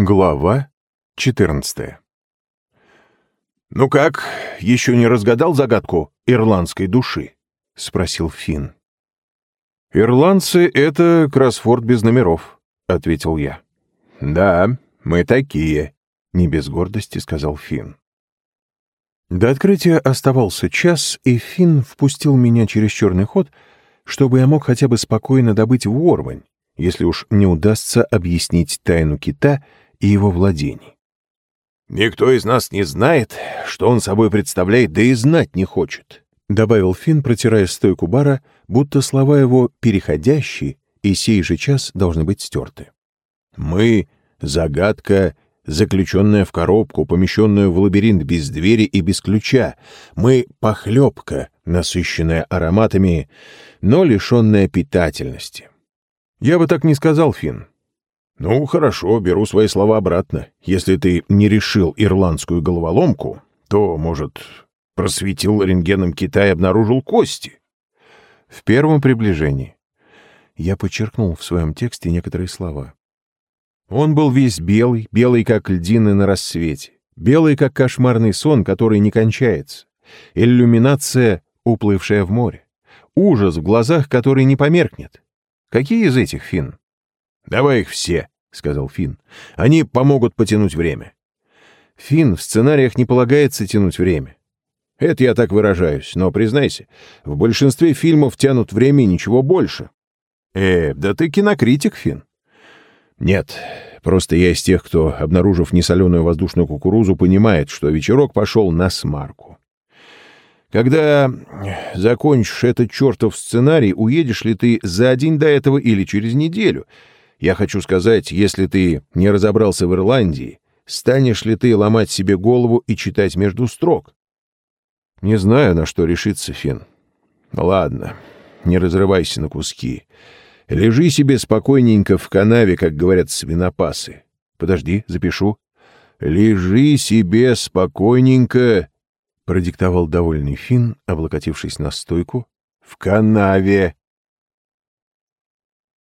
Глава 14 «Ну как, еще не разгадал загадку ирландской души?» — спросил Финн. «Ирландцы — это кроссфорд без номеров», — ответил я. «Да, мы такие», — не без гордости сказал Финн. До открытия оставался час, и Финн впустил меня через черный ход, чтобы я мог хотя бы спокойно добыть ворвань, если уж не удастся объяснить тайну кита — и его владений. «Никто из нас не знает, что он собой представляет, да и знать не хочет», — добавил Финн, протирая стойку бара, будто слова его переходящие и сей же час должны быть стерты. «Мы — загадка, заключенная в коробку, помещенную в лабиринт без двери и без ключа. Мы — похлебка, насыщенная ароматами, но лишенная питательности». «Я бы так не сказал, Финн. «Ну, хорошо, беру свои слова обратно. Если ты не решил ирландскую головоломку, то, может, просветил рентгеном Китай и обнаружил кости?» В первом приближении я подчеркнул в своем тексте некоторые слова. Он был весь белый, белый, как льдины на рассвете, белый, как кошмарный сон, который не кончается, иллюминация, уплывшая в море, ужас в глазах, который не померкнет. Какие из этих, Финн? «Давай их все», — сказал Финн. «Они помогут потянуть время». «Финн, в сценариях не полагается тянуть время». «Это я так выражаюсь, но, признайся, в большинстве фильмов тянут время и ничего больше». «Э, да ты кинокритик, Финн». «Нет, просто я из тех, кто, обнаружив несоленую воздушную кукурузу, понимает, что вечерок пошел на смарку. Когда закончишь этот чертов сценарий, уедешь ли ты за день до этого или через неделю — я хочу сказать, если ты не разобрался в Ирландии, станешь ли ты ломать себе голову и читать между строк? Не знаю, на что решиться, Фин. Ладно, не разрывайся на куски. Лежи себе спокойненько в канаве, как говорят свинопасы. Подожди, запишу. Лежи себе спокойненько, продиктовал довольный Фин, облокотившись на стойку. В канаве.